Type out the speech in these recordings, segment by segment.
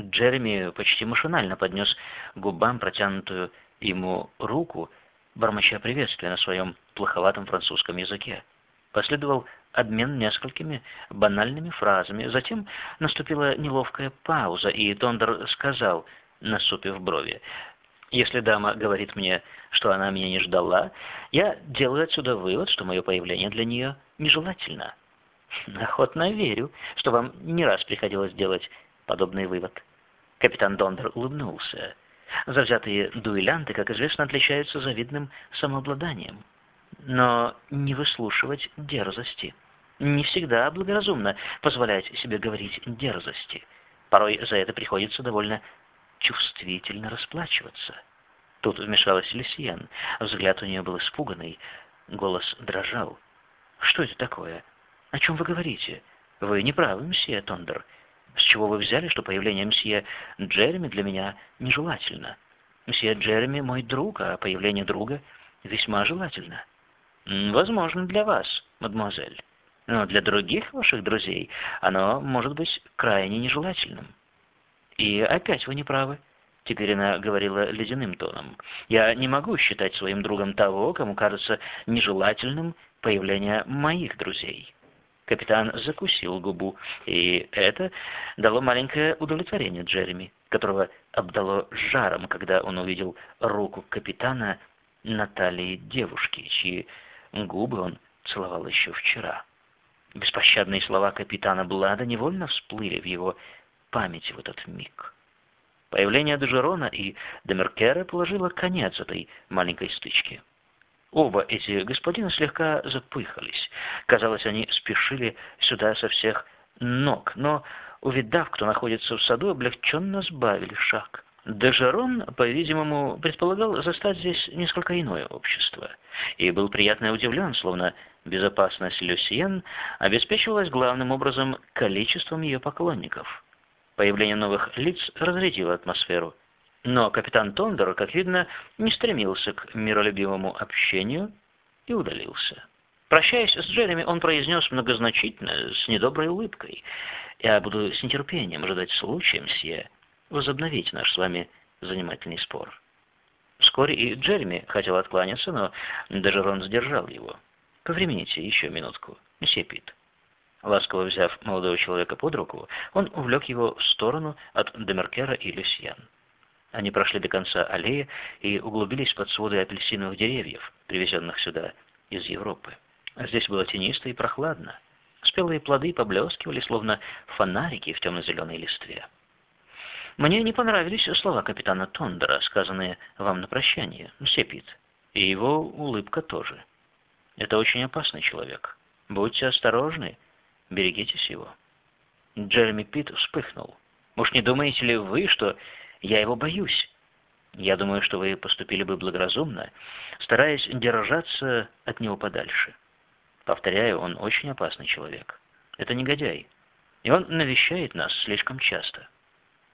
Джереми почти машинально поднес губам протянутую ему руку, бормоча приветствия на своем плоховатом французском языке. Последовал обмен несколькими банальными фразами. Затем наступила неловкая пауза, и Тондер сказал, насупив брови, «Если дама говорит мне, что она меня не ждала, я делаю отсюда вывод, что мое появление для нее нежелательно». «Охотно верю, что вам не раз приходилось делать подобный вывод». Капитан Дондер улыбнулся. Завзятые дуэлянты, как известно, отличаются завидным самообладанием. Но не выслушивать дерзости. Не всегда благоразумно позволять себе говорить дерзости. Порой за это приходится довольно чувствительно расплачиваться. Тут вмешалась Люсьен. Взгляд у нее был испуганный, голос дрожал. «Что это такое? О чем вы говорите? Вы не правы, мсье Тондер. С чего вы взяли, что появление мсье Джереми для меня нежелательно? Мсье Джереми мой друг, а появление друга весьма желательно. Возможно, для вас, мадемуазель. Но для других ваших друзей оно может быть крайне нежелательным. И опять вы не правы. Теперь она говорила ледяным тоном. «Я не могу считать своим другом того, кому кажется нежелательным появление моих друзей». Капитан закусил губу, и это дало маленькое удовлетворение Джереми, которого обдало жаром, когда он увидел руку капитана на талии девушки, чьи губы он целовал еще вчера. Беспощадные слова капитана Блада невольно всплыли в его памяти в этот миг. Появление Дежерона и Демеркера положило конец этой маленькой стычке. Оба эти господина слегка запыхались. Казалось, они спешили сюда со всех ног, но, увидав, кто находится в саду, облегченно сбавили шаг. Дежерон, по-видимому, предполагал застать здесь несколько иное общество, и был приятно удивлен, словно безопасность Люсьен обеспечивалась главным образом количеством ее поклонников. Появление новых лиц разрядило атмосферу. Но капитан Тондер, как видно, не стремился к миролюбивому общению и удалился. Прощаясь с Джереми, он произнес многозначительно, с недоброй улыбкой. «Я буду с нетерпением ожидать случая, мсье, возобновить наш с вами занимательный спор». Вскоре и Джереми хотел откланяться, но Дежерон сдержал его. «Повремените еще минутку, месье Пит». Ласково взяв молодого человека под руку, он увлек его в сторону от Демеркера и Люсьян. Они прошли до конца аллеи и углубились под своды апельсиновых деревьев, привезенных сюда из Европы. Здесь было тенисто и прохладно. Спелые плоды поблескивали, словно фонарики в темно-зеленой листве. Мне не понравились слова капитана Тондера, сказанные вам на прощание, Сепит, и его улыбка тоже. Это очень опасный человек. Будьте осторожны, берегитесь его. Джереми Пит вспыхнул. Уж не думаете ли вы, что я его боюсь. Я думаю, что вы поступили бы благоразумно, стараясь держаться от него подальше. Повторяю, он очень опасный человек. Это негодяй. И он навещает нас слишком часто.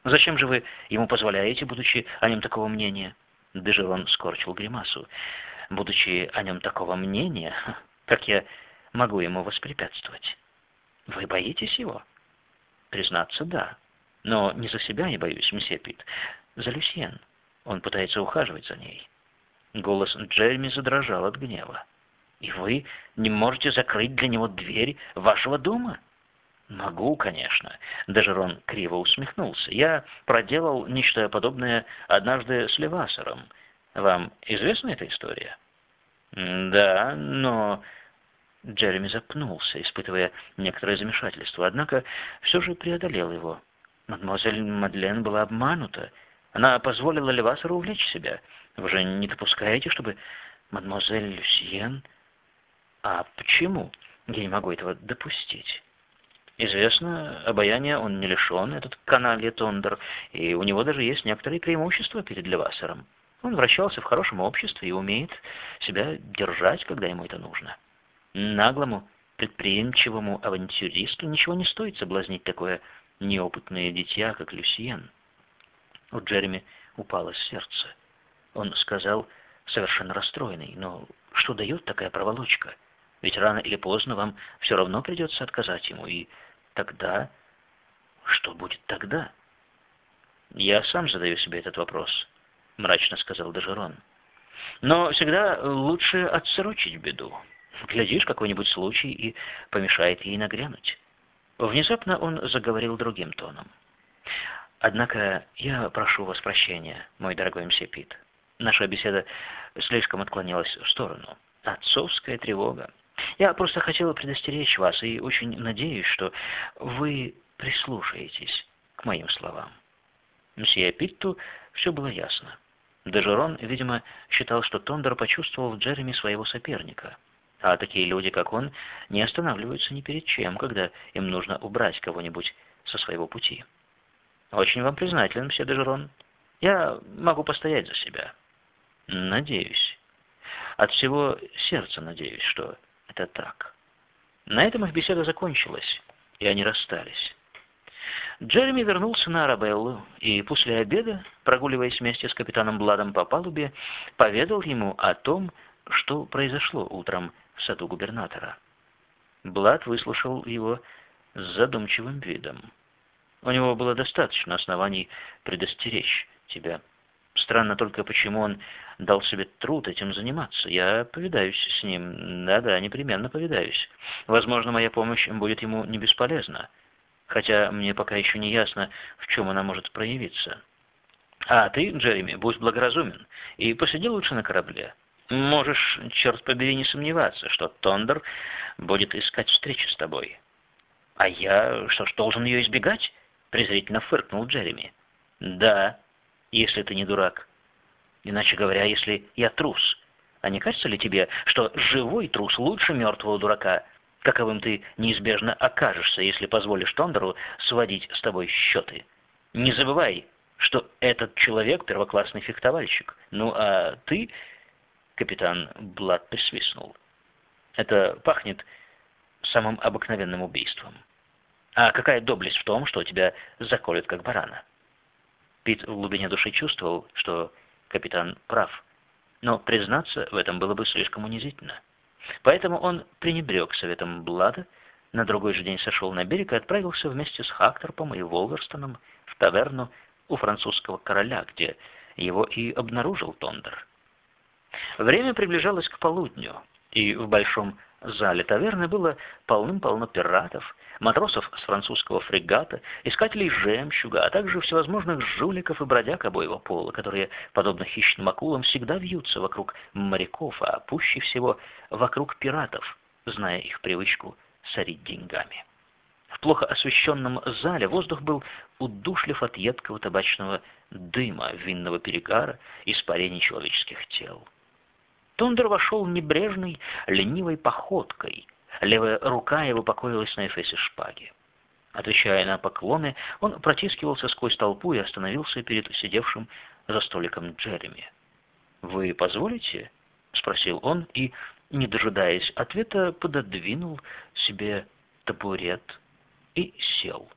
Зачем же вы ему позволяете, будучи о нем такого мнения? Дежерон скорчил гримасу. Будучи о нем такого мнения, как я могу ему воспрепятствовать? Вы боитесь его? Признаться, да. Но не за себя я боюсь, месье Пит. За Люсьен. Он пытается ухаживать за ней. Голос Джереми задрожал от гнева. «И вы не можете закрыть для него дверь вашего дома?» «Могу, конечно». Даже Рон криво усмехнулся. «Я проделал нечто подобное однажды с Левасером. Вам известна эта история?» «Да, но...» Джереми запнулся, испытывая некоторое замешательство, однако все же преодолел его. Мадемуазель Мадлен была обманута. Она позволила Левасеру увлечь себя. Вы же не допускаете, чтобы мадемуазель Люсьен... А почему я не могу этого допустить? Известно, обаяния он не лишен, этот каналья Тондер, и у него даже есть некоторые преимущества перед Левасером. Он вращался в хорошем обществе и умеет себя держать, когда ему это нужно. Наглому, предприимчивому авантюристу ничего не стоит соблазнить такое неопытное дитя, как Люсьен. У Джереми упало сердце. Он сказал, совершенно расстроенный, но что дает такая проволочка? Ведь рано или поздно вам все равно придется отказать ему, и тогда... Что будет тогда? Я сам задаю себе этот вопрос, мрачно сказал Дежерон. Но всегда лучше отсрочить беду. Глядишь, какой-нибудь случай и помешает ей нагрянуть. Внезапно он заговорил другим тоном. Однако я прошу вас прощения, мой дорогой мсье Пит. Наша беседа слишком отклонилась в сторону. Отцовская тревога. Я просто хотела предостеречь вас и очень надеюсь, что вы прислушаетесь к моим словам. Мсье Питту все было ясно. Дежерон, видимо, считал, что Тондер почувствовал в Джереми своего соперника. А такие люди, как он, не останавливаются ни перед чем, когда им нужно убрать кого-нибудь со своего пути. Очень вам признателен, мсье Дежерон. Я могу постоять за себя. Надеюсь. От всего сердца надеюсь, что это так. На этом их беседа закончилась, и они расстались. Джереми вернулся на Арабеллу и после обеда, прогуливаясь вместе с капитаном Бладом по палубе, поведал ему о том, что произошло утром в саду губернатора. Блад выслушал его с задумчивым видом. У него было достаточно оснований предостеречь тебя. Странно только, почему он дал себе труд этим заниматься. Я повидаюсь с ним. Да-да, непременно повидаюсь. Возможно, моя помощь будет ему не бесполезна. Хотя мне пока еще не ясно, в чем она может проявиться. А ты, Джереми, будь благоразумен и посиди лучше на корабле. Можешь, черт побери, не сомневаться, что Тондер будет искать встречи с тобой. А я, что ж, должен ее избегать? Презрительно фыркнул Джереми. Да, если ты не дурак. Иначе говоря, если я трус. А не кажется ли тебе, что живой трус лучше мертвого дурака, каковым ты неизбежно окажешься, если позволишь Тондеру сводить с тобой счеты? Не забывай, что этот человек первоклассный фехтовальщик. Ну, а ты Капитан Блад присвистнул. Это пахнет самым обыкновенным убийством. А какая доблесть в том, что тебя заколют как барана? Пит в глубине души чувствовал, что капитан прав, но признаться в этом было бы слишком унизительно. Поэтому он пренебрег советом Блада, на другой же день сошел на берег и отправился вместе с Хакторпом и Волверстоном в таверну у французского короля, где его и обнаружил Тондер. Время приближалось к полудню, и в большом зале таверны было полным-полно пиратов, матросов с французского фрегата, искателей жемчуга, а также всевозможных жуликов и бродяг обоего пола, которые, подобно хищным акулам, всегда вьются вокруг моряков, а пуще всего вокруг пиратов, зная их привычку сорить деньгами. В плохо освещенном зале воздух был удушлив от едкого табачного дыма, винного перегара, испарений человеческих тел. Тондер вошел небрежной, ленивой походкой. Левая рука его покоилась на эфесе шпаги. Отвечая на поклоны, он протискивался сквозь толпу и остановился перед сидевшим за столиком Джереми. «Вы позволите?» — спросил он и, не дожидаясь ответа, пододвинул себе табурет и сел.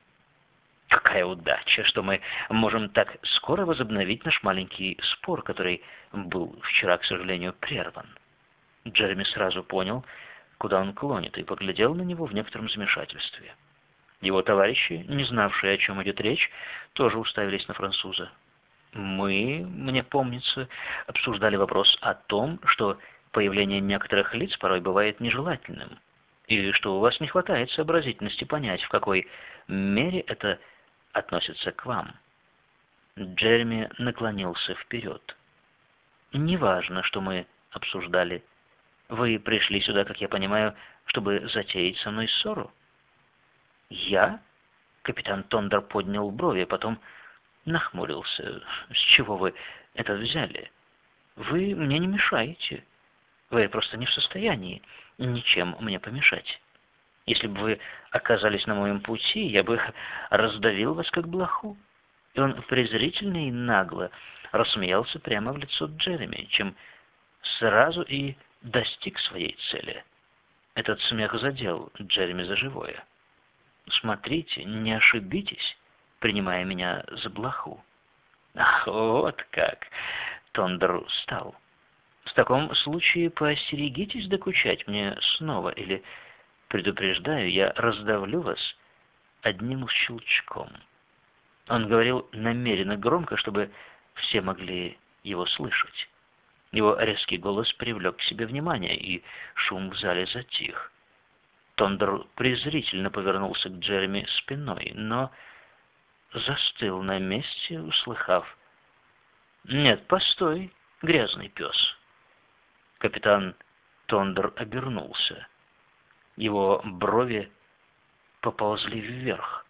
Какая удача, что мы можем так скоро возобновить наш маленький спор, который был вчера, к сожалению, прерван. Джереми сразу понял, куда он клонит, и поглядел на него в некотором замешательстве. Его товарищи, не знавшие, о чем идет речь, тоже уставились на француза. Мы, мне помнится, обсуждали вопрос о том, что появление некоторых лиц порой бывает нежелательным, и что у вас не хватает сообразительности понять, в какой мере это относится к вам. Джереми наклонился вперед. «Неважно, что мы обсуждали. Вы пришли сюда, как я понимаю, чтобы затеять со мной ссору?» «Я?» Капитан Тондер поднял брови, а потом нахмурился. «С чего вы это взяли? Вы мне не мешаете. Вы просто не в состоянии ничем мне помешать». Если бы вы оказались на моем пути, я бы раздавил вас как блоху». И он презрительно и нагло рассмеялся прямо в лицо Джереми, чем сразу и достиг своей цели. Этот смех задел Джереми за живое. «Смотрите, не ошибитесь, принимая меня за блоху». «Ах, вот как!» — Тондер встал. «В таком случае поостерегитесь докучать мне снова, или Предупреждаю, я раздавлю вас одним щелчком. Он говорил намеренно громко, чтобы все могли его слышать. Его резкий голос привлек к себе внимание, и шум в зале затих. Тондер презрительно повернулся к Джереми спиной, но застыл на месте, услыхав. «Нет, постой, грязный пес». Капитан Тондер обернулся. Его брови поползли вверх.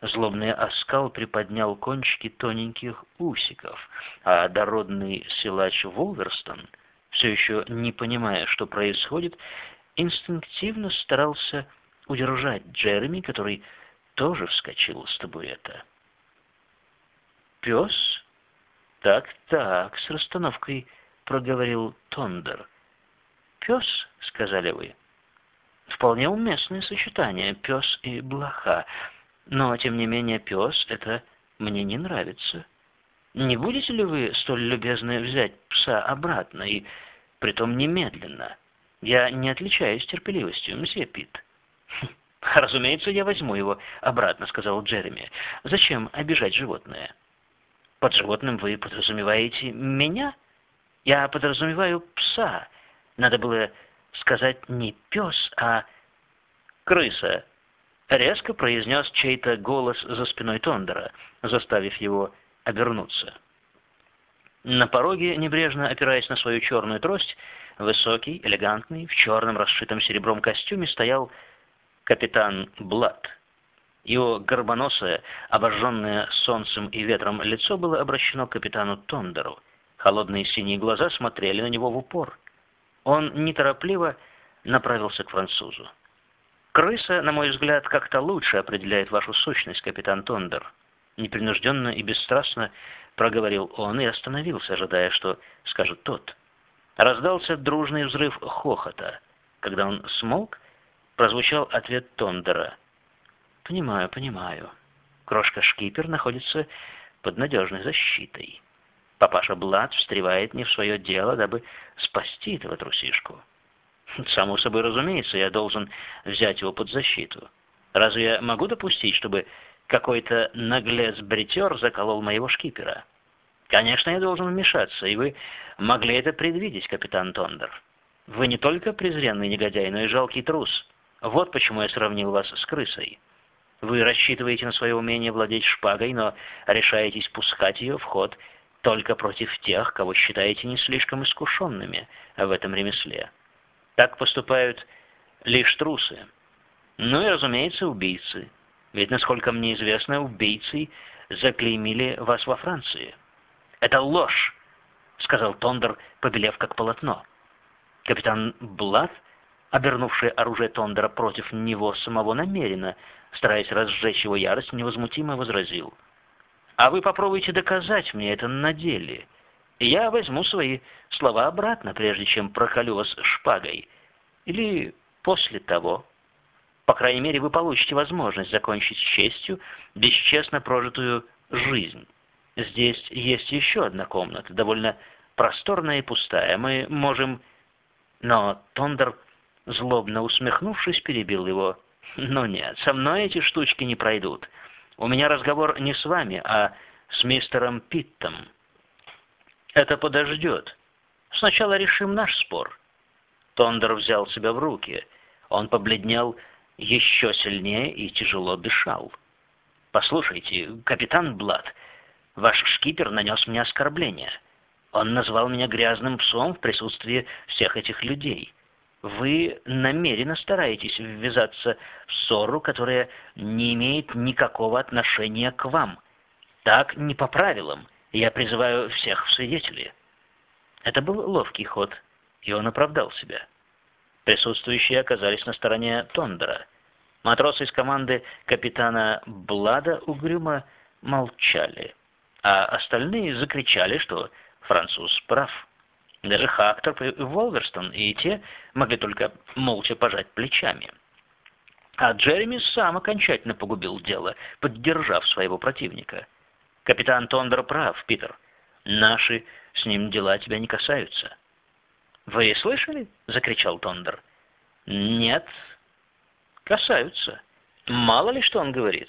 Злобный оскал приподнял кончики тоненьких усиков, а дородный силач Волверстон, все еще не понимая, что происходит, инстинктивно старался удержать Джереми, который тоже вскочил с табурета. «Пес? Так-так», — с расстановкой проговорил Тондер. «Пес», — сказали вы. «Вполне уместное сочетание, пес и блоха. Но, тем не менее, пес — это мне не нравится. Не будете ли вы столь любезны взять пса обратно, и притом немедленно?» Я не отличаюсь терпеливостью, мсье Пит. «Разумеется, я возьму его обратно», — сказал Джереми. «Зачем обижать животное?» «Под животным вы подразумеваете меня?» «Я подразумеваю пса. Надо было сказать не пес, а крыса», — резко произнес чей-то голос за спиной Тондера, заставив его обернуться. На пороге, небрежно опираясь на свою черную трость, Высокий, элегантный, в черном расшитом серебром костюме стоял капитан Блад. Его горбоносое, обожженное солнцем и ветром лицо было обращено к капитану Тондеру. Холодные синие глаза смотрели на него в упор. Он неторопливо направился к французу. «Крыса, на мой взгляд, как-то лучше определяет вашу сущность, капитан Тондер». Непринужденно и бесстрастно проговорил он и остановился, ожидая, что скажет тот. Раздался дружный взрыв хохота. Когда он смолк, прозвучал ответ Тондера. «Понимаю, понимаю. Крошка-шкипер находится под надежной защитой. Папаша Блад встревает не в свое дело, дабы спасти этого трусишку. Само собой разумеется, я должен взять его под защиту. Разве я могу допустить, чтобы какой-то наглец-бритер заколол моего шкипера?» Конечно, я должен вмешаться, и вы могли это предвидеть, капитан Тондер. Вы не только презренный негодяй, но и жалкий трус. Вот почему я сравнил вас с крысой. Вы рассчитываете на свое умение владеть шпагой, но решаетесь пускать ее в ход только против тех, кого считаете не слишком искушенными в этом ремесле. Так поступают лишь трусы. Ну и, разумеется, убийцы. Ведь, насколько мне известно, убийцы заклеймили вас во Франции. «Это ложь!» — сказал Тондер, побелев как полотно. Капитан Блад, обернувший оружие Тондера против него самого намеренно, стараясь разжечь его ярость, невозмутимо возразил. «А вы попробуйте доказать мне это на деле. Я возьму свои слова обратно, прежде чем проколю вас шпагой. Или после того. По крайней мере, вы получите возможность закончить с честью бесчестно прожитую жизнь». Здесь есть еще одна комната, довольно просторная и пустая. Мы можем...» Но Тондер, злобно усмехнувшись, перебил его. «Ну нет, со мной эти штучки не пройдут. У меня разговор не с вами, а с мистером Питтом. Это подождет. Сначала решим наш спор». Тондер взял себя в руки. Он побледнел еще сильнее и тяжело дышал. «Послушайте, капитан Блад, Ваш шкипер нанес мне оскорбление. Он назвал меня грязным псом в присутствии всех этих людей. Вы намеренно стараетесь ввязаться в ссору, которая не имеет никакого отношения к вам. Так не по правилам. Я призываю всех в свидетели. Это был ловкий ход, и он оправдал себя. Присутствующие оказались на стороне Тондера. Матросы из команды капитана Блада угрюмо молчали а остальные закричали, что француз прав. Даже Хактор и Волверстон и те могли только молча пожать плечами. А Джереми сам окончательно погубил дело, поддержав своего противника. Капитан Тондер прав, Питер. Наши с ним дела тебя не касаются. «Вы слышали?» — закричал Тондер. «Нет, касаются. Мало ли что он говорит.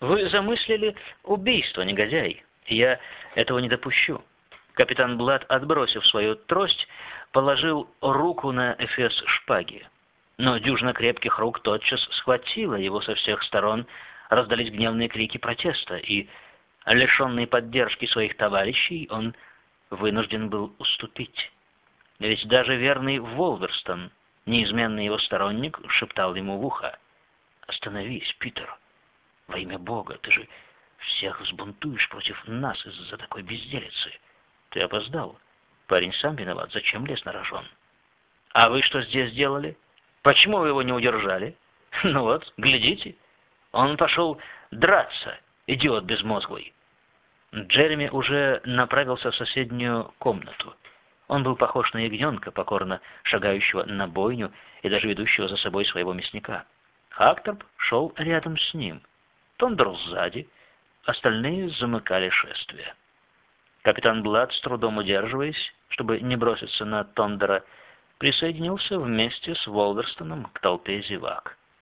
Вы замыслили убийство, негодяй. Я этого не допущу. Капитан Блад, отбросив свою трость, положил руку на эфес шпаги. Но дюжина крепких рук тотчас схватила его со всех сторон, раздались гневные крики протеста, и, лишенный поддержки своих товарищей, он вынужден был уступить. Ведь даже верный Волверстон, неизменный его сторонник, шептал ему в ухо, «Остановись, Питер, во имя Бога, ты же всех взбунтуешь против нас из-за такой безделицы. Ты опоздал. Парень сам виноват, зачем лез на рожон? А вы что здесь делали? Почему вы его не удержали? Ну вот, глядите, он пошел драться, идиот безмозглый. Джереми уже направился в соседнюю комнату. Он был похож на ягненка, покорно шагающего на бойню и даже ведущего за собой своего мясника. Хакторп шел рядом с ним. Тондер сзади, остальные замыкали шествие. Капитан Блад, с трудом удерживаясь, чтобы не броситься на Тондера, присоединился вместе с Волверстоном к толпе зевак.